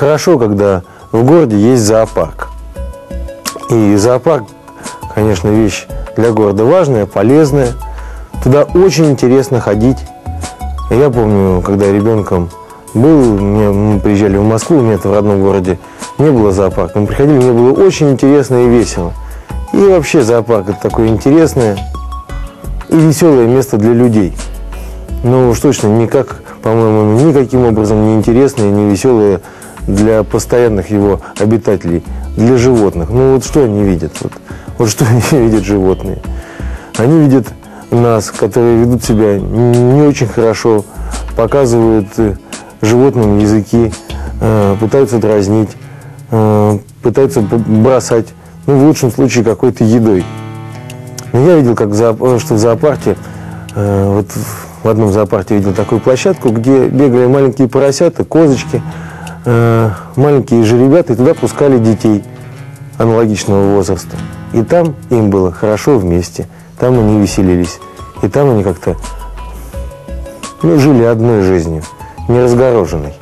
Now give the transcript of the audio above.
хорошо, когда в городе есть зоопарк. И зоопарк, конечно, вещь для города важная, полезная. Туда очень интересно ходить. Я помню, когда ребенком был, мне, мы приезжали в Москву, у меня это в родном городе не было зоопарка. Мы приходили, мне было очень интересно и весело. И вообще зоопарк это такое интересное и веселое место для людей. Ну уж точно никак, по-моему, никаким образом не интересное не веселое для постоянных его обитателей, для животных. Ну вот что они видят? Вот, вот что они видят животные? Они видят нас, которые ведут себя не очень хорошо, показывают э, животным языки, э, пытаются дразнить, э, пытаются бросать, ну, в лучшем случае, какой-то едой. Но я видел, как в что в зоопарке, вот в одном зоопарке видел такую площадку, где бегали маленькие поросята, козочки, маленькие жеребята, и туда пускали детей аналогичного возраста. И там им было хорошо вместе, там они веселились, и там они как-то ну, жили одной жизнью, не разгороженной.